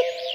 Please